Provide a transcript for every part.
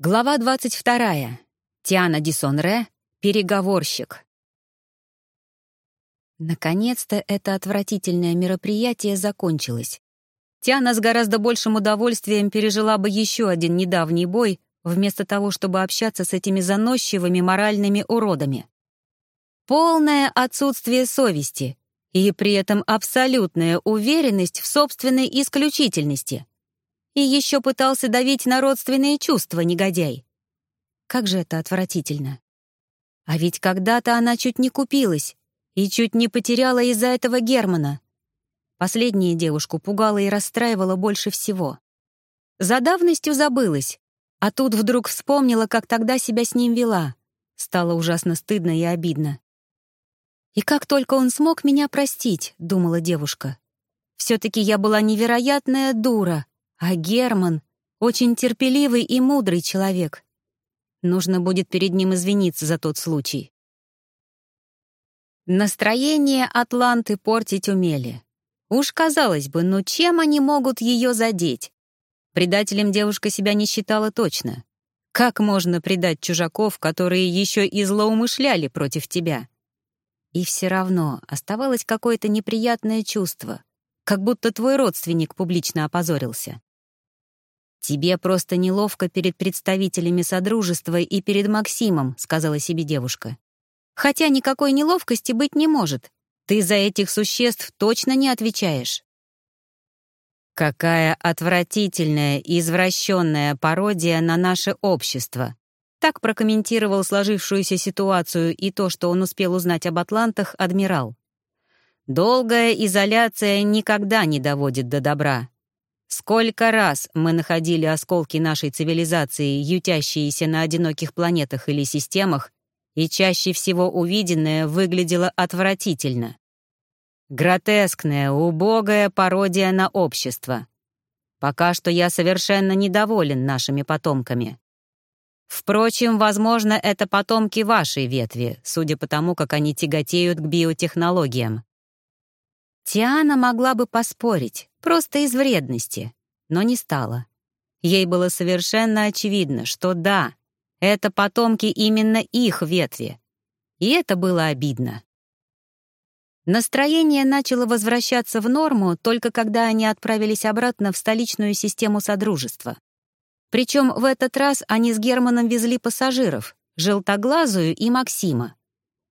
Глава 22. Тиана Дисонре. Переговорщик. Наконец-то это отвратительное мероприятие закончилось. Тиана с гораздо большим удовольствием пережила бы еще один недавний бой, вместо того, чтобы общаться с этими заносчивыми моральными уродами. Полное отсутствие совести и при этом абсолютная уверенность в собственной исключительности — и еще пытался давить на родственные чувства, негодяй. Как же это отвратительно. А ведь когда-то она чуть не купилась и чуть не потеряла из-за этого Германа. Последняя девушку пугала и расстраивала больше всего. За давностью забылась, а тут вдруг вспомнила, как тогда себя с ним вела. Стало ужасно стыдно и обидно. «И как только он смог меня простить», — думала девушка. «Все-таки я была невероятная дура, а Герман — очень терпеливый и мудрый человек. Нужно будет перед ним извиниться за тот случай. Настроение Атланты портить умели. Уж казалось бы, ну чем они могут ее задеть? Предателем девушка себя не считала точно. Как можно предать чужаков, которые еще и злоумышляли против тебя? И все равно оставалось какое-то неприятное чувство, как будто твой родственник публично опозорился. «Тебе просто неловко перед представителями Содружества и перед Максимом», — сказала себе девушка. «Хотя никакой неловкости быть не может. Ты за этих существ точно не отвечаешь». «Какая отвратительная извращенная пародия на наше общество», так прокомментировал сложившуюся ситуацию и то, что он успел узнать об атлантах, адмирал. «Долгая изоляция никогда не доводит до добра. Сколько раз мы находили осколки нашей цивилизации, ютящиеся на одиноких планетах или системах, и чаще всего увиденное выглядело отвратительно. Гротескная, убогая пародия на общество. Пока что я совершенно недоволен нашими потомками. Впрочем, возможно, это потомки вашей ветви, судя по тому, как они тяготеют к биотехнологиям. Тиана могла бы поспорить, просто из вредности, но не стала. Ей было совершенно очевидно, что да, это потомки именно их ветви. И это было обидно. Настроение начало возвращаться в норму только когда они отправились обратно в столичную систему Содружества. Причем в этот раз они с Германом везли пассажиров, Желтоглазую и Максима.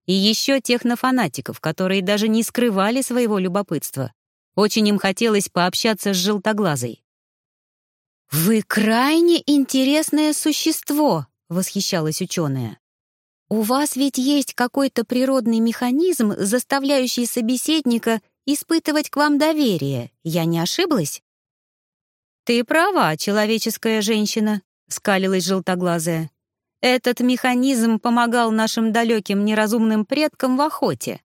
И еще технофанатиков, которые даже не скрывали своего любопытства. Очень им хотелось пообщаться с желтоглазой. «Вы крайне интересное существо», — восхищалась ученая. «У вас ведь есть какой-то природный механизм, заставляющий собеседника испытывать к вам доверие. Я не ошиблась?» «Ты права, человеческая женщина», — скалилась желтоглазая. Этот механизм помогал нашим далеким неразумным предкам в охоте.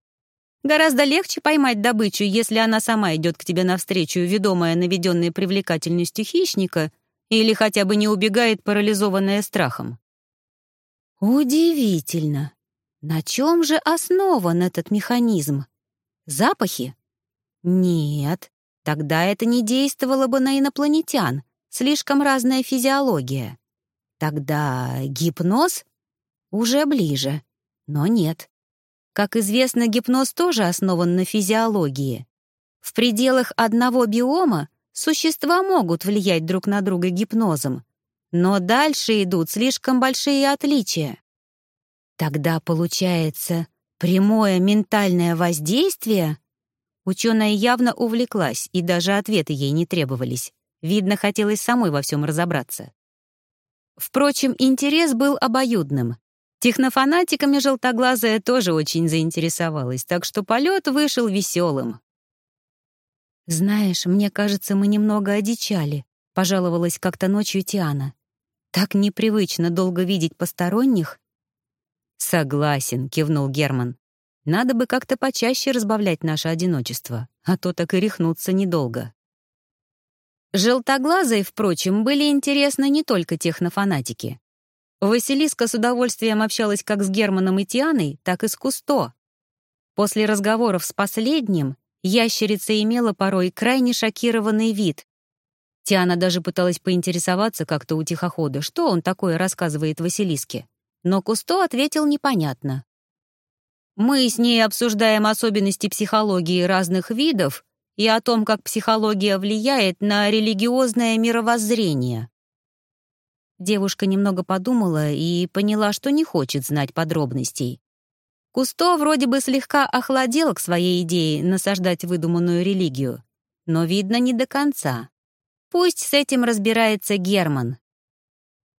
Гораздо легче поймать добычу, если она сама идет к тебе навстречу, ведомая наведенной привлекательностью хищника, или хотя бы не убегает, парализованная страхом. Удивительно. На чем же основан этот механизм? Запахи? Нет, тогда это не действовало бы на инопланетян. Слишком разная физиология. Тогда гипноз уже ближе, но нет. Как известно, гипноз тоже основан на физиологии. В пределах одного биома существа могут влиять друг на друга гипнозом, но дальше идут слишком большие отличия. Тогда получается прямое ментальное воздействие? Ученая явно увлеклась, и даже ответы ей не требовались. Видно, хотелось самой во всем разобраться. Впрочем, интерес был обоюдным. Технофанатиками желтоглазая тоже очень заинтересовалась, так что полет вышел веселым. «Знаешь, мне кажется, мы немного одичали», — пожаловалась как-то ночью Тиана. «Так непривычно долго видеть посторонних». «Согласен», — кивнул Герман. «Надо бы как-то почаще разбавлять наше одиночество, а то так и рехнуться недолго». Желтоглазые, впрочем, были интересны не только технофанатики. Василиска с удовольствием общалась как с Германом и Тианой, так и с Кусто. После разговоров с последним ящерица имела порой крайне шокированный вид. Тиана даже пыталась поинтересоваться как-то у тихохода, что он такое рассказывает Василиске. Но Кусто ответил непонятно. «Мы с ней обсуждаем особенности психологии разных видов и о том, как психология влияет на религиозное мировоззрение». Девушка немного подумала и поняла, что не хочет знать подробностей. Кусто вроде бы слегка охладел к своей идее насаждать выдуманную религию, но, видно, не до конца. Пусть с этим разбирается Герман.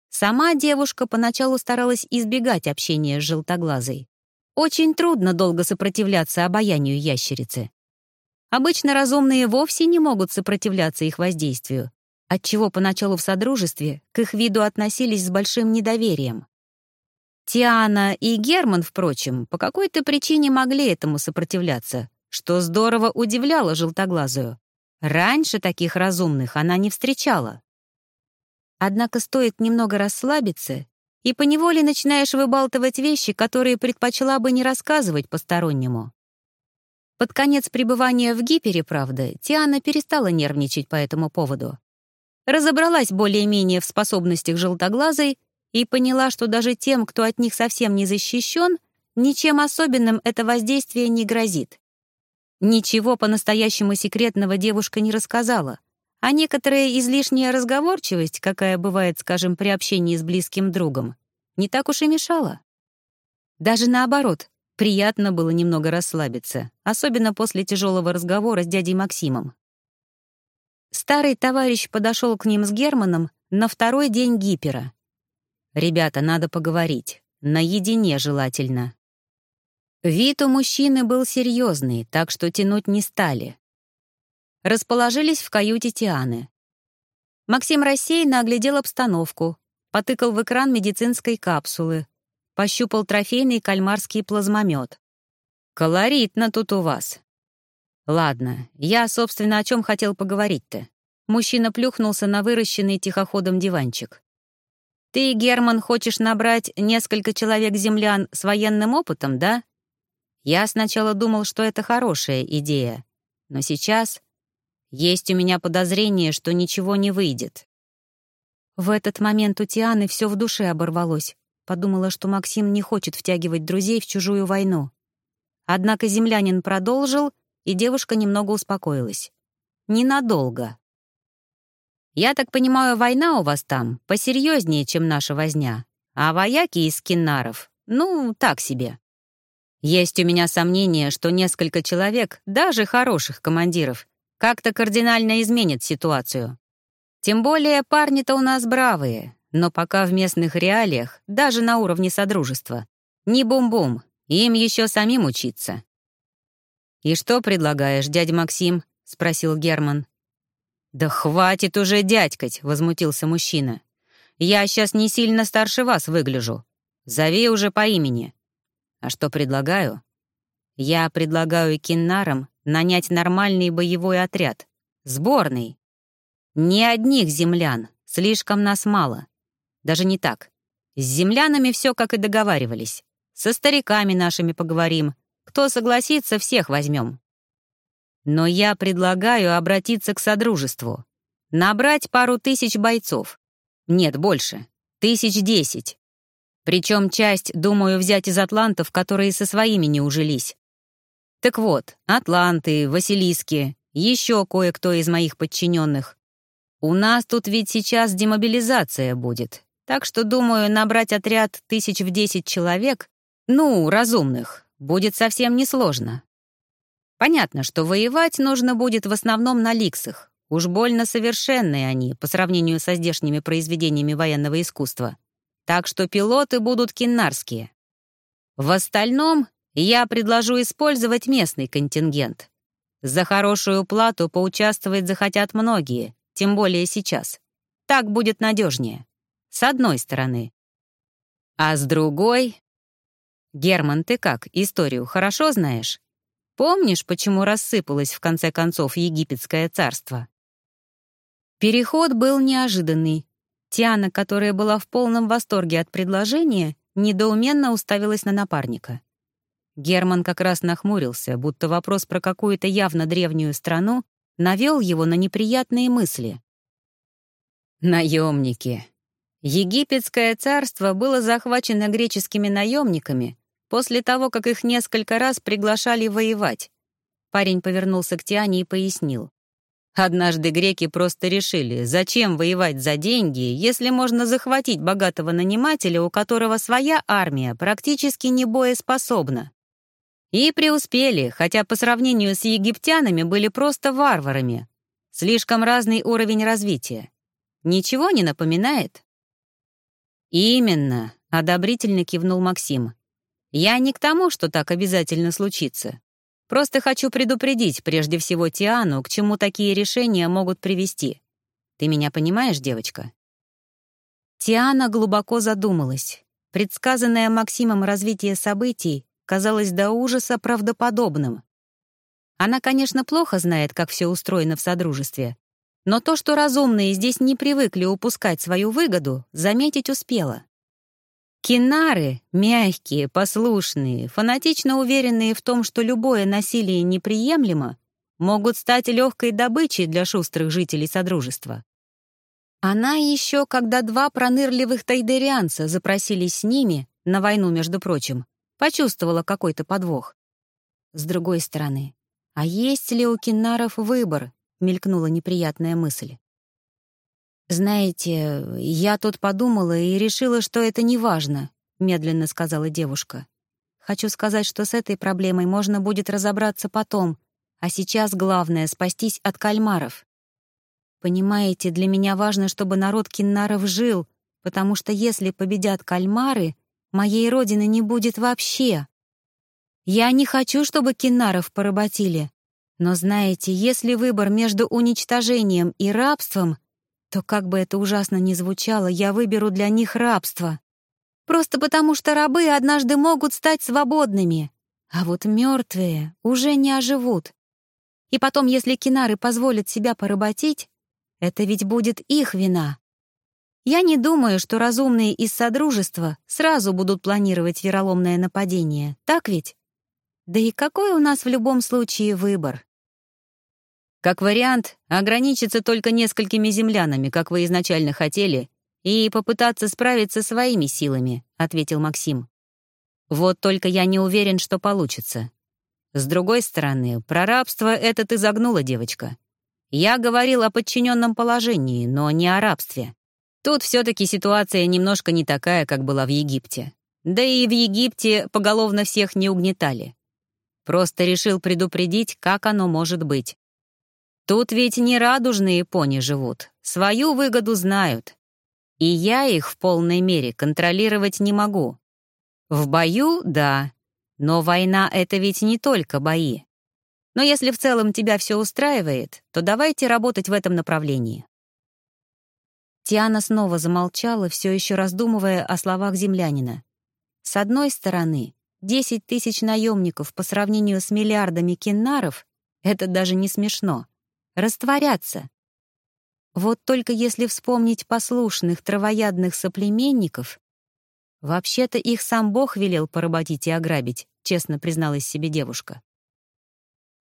Сама девушка поначалу старалась избегать общения с желтоглазой. Очень трудно долго сопротивляться обаянию ящерицы. Обычно разумные вовсе не могут сопротивляться их воздействию, отчего поначалу в содружестве к их виду относились с большим недоверием. Тиана и Герман, впрочем, по какой-то причине могли этому сопротивляться, что здорово удивляло желтоглазую. Раньше таких разумных она не встречала. Однако стоит немного расслабиться, и поневоле начинаешь выбалтывать вещи, которые предпочла бы не рассказывать постороннему. Под конец пребывания в Гипере, правда, Тиана перестала нервничать по этому поводу разобралась более-менее в способностях желтоглазой и поняла, что даже тем, кто от них совсем не защищен, ничем особенным это воздействие не грозит. Ничего по-настоящему секретного девушка не рассказала, а некоторая излишняя разговорчивость, какая бывает, скажем, при общении с близким другом, не так уж и мешала. Даже наоборот, приятно было немного расслабиться, особенно после тяжелого разговора с дядей Максимом. Старый товарищ подошел к ним с Германом на второй день гипера. «Ребята, надо поговорить. Наедине желательно». Вид у мужчины был серьезный, так что тянуть не стали. Расположились в каюте Тианы. Максим рассеянно оглядел обстановку, потыкал в экран медицинской капсулы, пощупал трофейный кальмарский плазмомет. «Колоритно тут у вас. «Ладно, я, собственно, о чем хотел поговорить-то?» Мужчина плюхнулся на выращенный тихоходом диванчик. «Ты, Герман, хочешь набрать несколько человек-землян с военным опытом, да?» Я сначала думал, что это хорошая идея, но сейчас есть у меня подозрение, что ничего не выйдет. В этот момент у Тианы все в душе оборвалось. Подумала, что Максим не хочет втягивать друзей в чужую войну. Однако землянин продолжил, и девушка немного успокоилась. Ненадолго. «Я так понимаю, война у вас там посерьезнее, чем наша возня, а вояки из киннаров, ну, так себе. Есть у меня сомнение, что несколько человек, даже хороших командиров, как-то кардинально изменят ситуацию. Тем более парни-то у нас бравые, но пока в местных реалиях, даже на уровне содружества, не бум-бум, им еще самим учиться. «И что предлагаешь, дядя Максим?» — спросил Герман. «Да хватит уже дядькать!» — возмутился мужчина. «Я сейчас не сильно старше вас выгляжу. Зови уже по имени». «А что предлагаю?» «Я предлагаю киннарам нанять нормальный боевой отряд. Сборный. Не одних землян, слишком нас мало. Даже не так. С землянами все как и договаривались. Со стариками нашими поговорим, кто согласится, всех возьмем. Но я предлагаю обратиться к Содружеству. Набрать пару тысяч бойцов. Нет, больше. Тысяч десять. Причем часть, думаю, взять из атлантов, которые со своими не ужились. Так вот, атланты, василиски, еще кое-кто из моих подчиненных. У нас тут ведь сейчас демобилизация будет, так что, думаю, набрать отряд тысяч в десять человек, ну, разумных, будет совсем несложно. Понятно, что воевать нужно будет в основном на ликсах. Уж больно совершенные они по сравнению со здешними произведениями военного искусства. Так что пилоты будут киннарские. В остальном я предложу использовать местный контингент. За хорошую плату поучаствовать захотят многие, тем более сейчас. Так будет надежнее. С одной стороны. А с другой «Герман, ты как, историю хорошо знаешь? Помнишь, почему рассыпалось в конце концов египетское царство?» Переход был неожиданный. Тиана, которая была в полном восторге от предложения, недоуменно уставилась на напарника. Герман как раз нахмурился, будто вопрос про какую-то явно древнюю страну навел его на неприятные мысли. Наемники. Египетское царство было захвачено греческими наемниками после того, как их несколько раз приглашали воевать. Парень повернулся к Тиане и пояснил. Однажды греки просто решили, зачем воевать за деньги, если можно захватить богатого нанимателя, у которого своя армия практически не боеспособна. И преуспели, хотя по сравнению с египтянами были просто варварами. Слишком разный уровень развития. Ничего не напоминает? «Именно», — одобрительно кивнул Максим. «Я не к тому, что так обязательно случится. Просто хочу предупредить прежде всего Тиану, к чему такие решения могут привести. Ты меня понимаешь, девочка?» Тиана глубоко задумалась. Предсказанное Максимом развитие событий казалось до ужаса правдоподобным. Она, конечно, плохо знает, как все устроено в Содружестве, но то, что разумные здесь не привыкли упускать свою выгоду, заметить успела. Кинары, мягкие, послушные, фанатично уверенные в том, что любое насилие неприемлемо, могут стать легкой добычей для шустрых жителей Содружества. Она еще, когда два пронырливых тайдерианца запросились с ними, на войну, между прочим, почувствовала какой-то подвох. С другой стороны, а есть ли у кинаров выбор, мелькнула неприятная мысль. «Знаете, я тут подумала и решила, что это не важно», — медленно сказала девушка. «Хочу сказать, что с этой проблемой можно будет разобраться потом, а сейчас главное — спастись от кальмаров. Понимаете, для меня важно, чтобы народ киннаров жил, потому что если победят кальмары, моей родины не будет вообще. Я не хочу, чтобы киннаров поработили. Но знаете, если выбор между уничтожением и рабством — то как бы это ужасно ни звучало, я выберу для них рабство. Просто потому, что рабы однажды могут стать свободными, а вот мертвые уже не оживут. И потом, если кинары позволят себя поработить, это ведь будет их вина. Я не думаю, что разумные из Содружества сразу будут планировать вероломное нападение, так ведь? Да и какой у нас в любом случае выбор? Как вариант, ограничиться только несколькими землянами, как вы изначально хотели, и попытаться справиться своими силами», — ответил Максим. «Вот только я не уверен, что получится. С другой стороны, про рабство это ты загнула, девочка. Я говорил о подчиненном положении, но не о рабстве. Тут все-таки ситуация немножко не такая, как была в Египте. Да и в Египте поголовно всех не угнетали. Просто решил предупредить, как оно может быть. Тут ведь не радужные пони живут, свою выгоду знают. И я их в полной мере контролировать не могу. В бою — да, но война — это ведь не только бои. Но если в целом тебя все устраивает, то давайте работать в этом направлении. Тиана снова замолчала, все еще раздумывая о словах землянина. С одной стороны, 10 тысяч наемников по сравнению с миллиардами киннаров — это даже не смешно растворяться. Вот только если вспомнить послушных травоядных соплеменников, вообще-то их сам Бог велел поработить и ограбить, честно призналась себе девушка.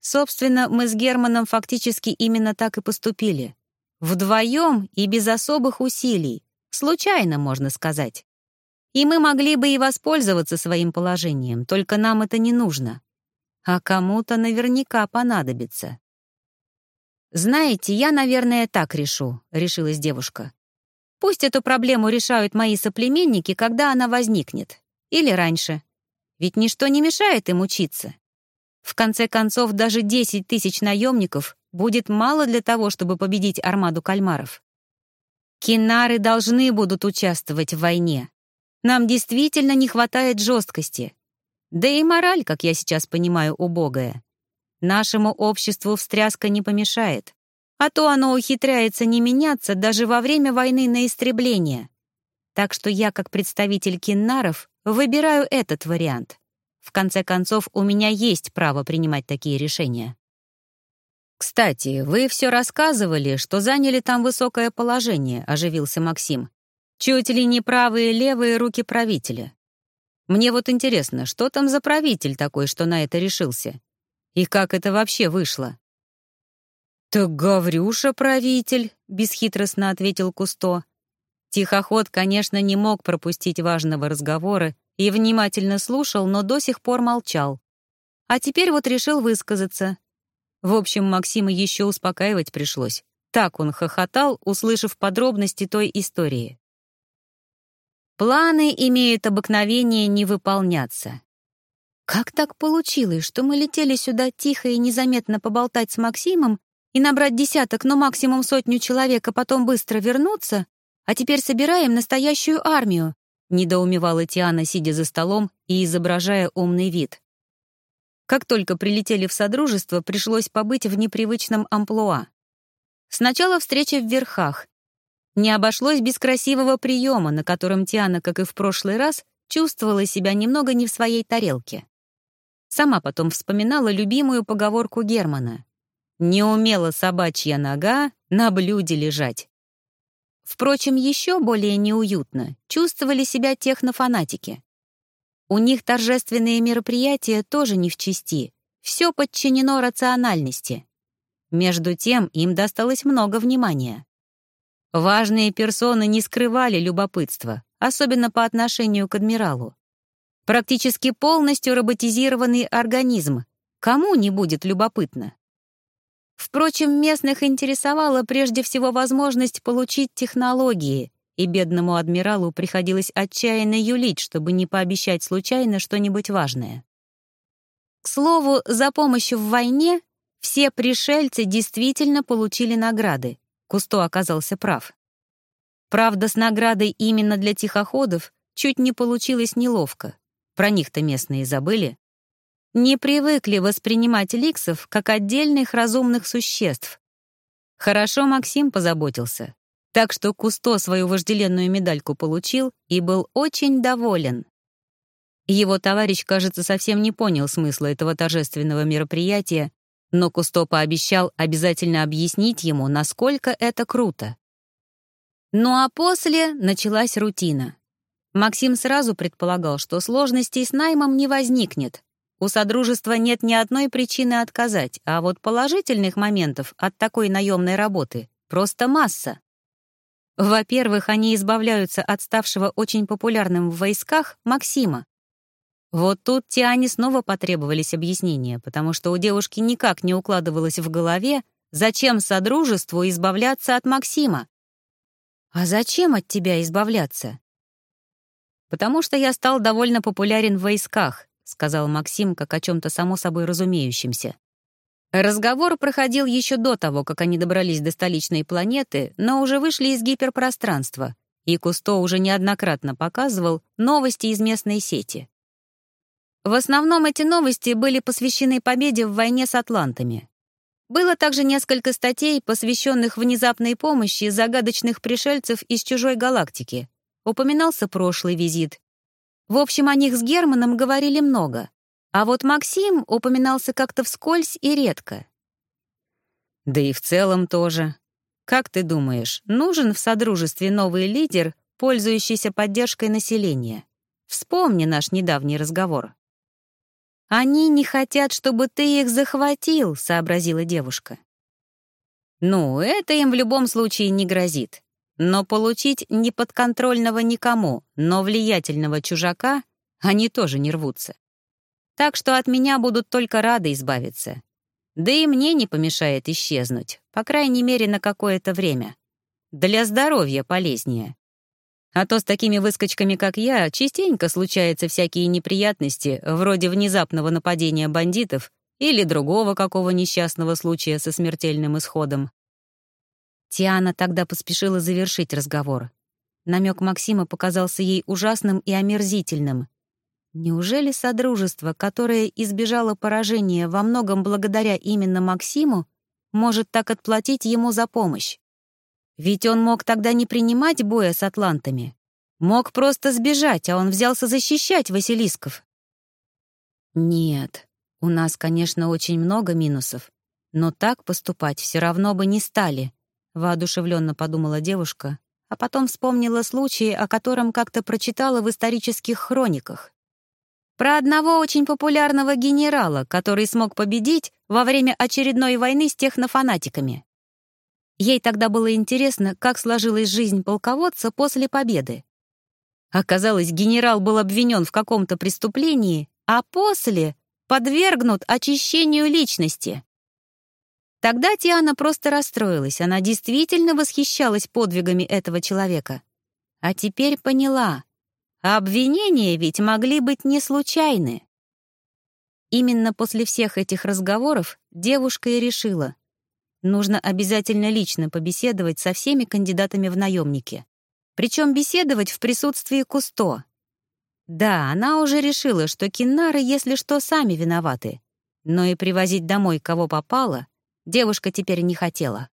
Собственно, мы с Германом фактически именно так и поступили. Вдвоем и без особых усилий. Случайно, можно сказать. И мы могли бы и воспользоваться своим положением, только нам это не нужно. А кому-то наверняка понадобится. «Знаете, я, наверное, так решу», — решилась девушка. «Пусть эту проблему решают мои соплеменники, когда она возникнет. Или раньше. Ведь ничто не мешает им учиться. В конце концов, даже 10 тысяч наемников будет мало для того, чтобы победить армаду кальмаров. Кинары должны будут участвовать в войне. Нам действительно не хватает жесткости. Да и мораль, как я сейчас понимаю, убогая. Нашему обществу встряска не помешает, а то оно ухитряется не меняться даже во время войны на истребление. Так что я, как представитель киннаров, выбираю этот вариант. В конце концов, у меня есть право принимать такие решения. «Кстати, вы все рассказывали, что заняли там высокое положение», — оживился Максим. «Чуть ли не правые и левые руки правителя. Мне вот интересно, что там за правитель такой, что на это решился? И как это вообще вышло? «Так Гаврюша правитель», — бесхитростно ответил Кусто. Тихоход, конечно, не мог пропустить важного разговора и внимательно слушал, но до сих пор молчал. А теперь вот решил высказаться. В общем, Максима еще успокаивать пришлось. Так он хохотал, услышав подробности той истории. Планы имеют обыкновение не выполняться. Как так получилось, что мы летели сюда тихо и незаметно поболтать с Максимом и набрать десяток, но максимум сотню человек, а потом быстро вернуться, а теперь собираем настоящую армию?» — недоумевала Тиана, сидя за столом и изображая умный вид. Как только прилетели в Содружество, пришлось побыть в непривычном амплуа. Сначала встреча в верхах. Не обошлось без красивого приема, на котором Тиана, как и в прошлый раз, чувствовала себя немного не в своей тарелке. Сама потом вспоминала любимую поговорку Германа. «Не умела собачья нога на блюде лежать». Впрочем, еще более неуютно чувствовали себя технофанатики. У них торжественные мероприятия тоже не в чести, все подчинено рациональности. Между тем им досталось много внимания. Важные персоны не скрывали любопытства, особенно по отношению к адмиралу. Практически полностью роботизированный организм. Кому не будет любопытно? Впрочем, местных интересовала прежде всего возможность получить технологии, и бедному адмиралу приходилось отчаянно юлить, чтобы не пообещать случайно что-нибудь важное. К слову, за помощь в войне все пришельцы действительно получили награды. Кусто оказался прав. Правда, с наградой именно для тихоходов чуть не получилось неловко. Про них-то местные забыли не привыкли воспринимать ликсов как отдельных разумных существ. Хорошо Максим позаботился, так что Кусто свою вожделенную медальку получил и был очень доволен. Его товарищ, кажется, совсем не понял смысла этого торжественного мероприятия, но Кусто пообещал обязательно объяснить ему, насколько это круто. Ну а после началась рутина. Максим сразу предполагал, что сложностей с наймом не возникнет, у Содружества нет ни одной причины отказать, а вот положительных моментов от такой наемной работы просто масса. Во-первых, они избавляются от ставшего очень популярным в войсках Максима. Вот тут Тиане снова потребовались объяснения, потому что у девушки никак не укладывалось в голове, зачем Содружеству избавляться от Максима. «А зачем от тебя избавляться?» «Потому что я стал довольно популярен в войсках, — сказал Максим, как о чем-то само собой разумеющемся. Разговор проходил еще до того, как они добрались до столичной планеты, но уже вышли из гиперпространства, и Кусто уже неоднократно показывал новости из местной сети. В основном эти новости были посвящены победе в войне с атлантами. Было также несколько статей, посвященных внезапной помощи загадочных пришельцев из чужой галактики. Упоминался прошлый визит, в общем, о них с Германом говорили много, а вот Максим упоминался как-то вскользь и редко. Да и в целом тоже. Как ты думаешь, нужен в Содружестве новый лидер, пользующийся поддержкой населения? Вспомни наш недавний разговор. «Они не хотят, чтобы ты их захватил», — сообразила девушка. «Ну, это им в любом случае не грозит. Но получить неподконтрольного никому, но влиятельного чужака они тоже не рвутся. Так что от меня будут только рады избавиться. Да и мне не помешает исчезнуть, по крайней мере, на какое-то время. Для здоровья полезнее. А то с такими выскочками, как я, частенько случаются всякие неприятности, вроде внезапного нападения бандитов или другого какого несчастного случая со смертельным исходом. Тиана тогда поспешила завершить разговор. Намек Максима показался ей ужасным и омерзительным. Неужели Содружество, которое избежало поражения во многом благодаря именно Максиму, может так отплатить ему за помощь? Ведь он мог тогда не принимать боя с атлантами. Мог просто сбежать, а он взялся защищать Василисков. Нет, у нас, конечно, очень много минусов, но так поступать все равно бы не стали воодушевленно подумала девушка, а потом вспомнила случай, о котором как-то прочитала в исторических хрониках. Про одного очень популярного генерала, который смог победить во время очередной войны с технофанатиками. Ей тогда было интересно, как сложилась жизнь полководца после победы. Оказалось, генерал был обвинен в каком-то преступлении, а после подвергнут очищению личности. Тогда Тиана просто расстроилась, она действительно восхищалась подвигами этого человека. А теперь поняла, обвинения ведь могли быть не случайны. Именно после всех этих разговоров девушка и решила, нужно обязательно лично побеседовать со всеми кандидатами в наемники. Причем беседовать в присутствии Кусто. Да, она уже решила, что киннары, если что, сами виноваты. Но и привозить домой кого попало девушка теперь не хотела.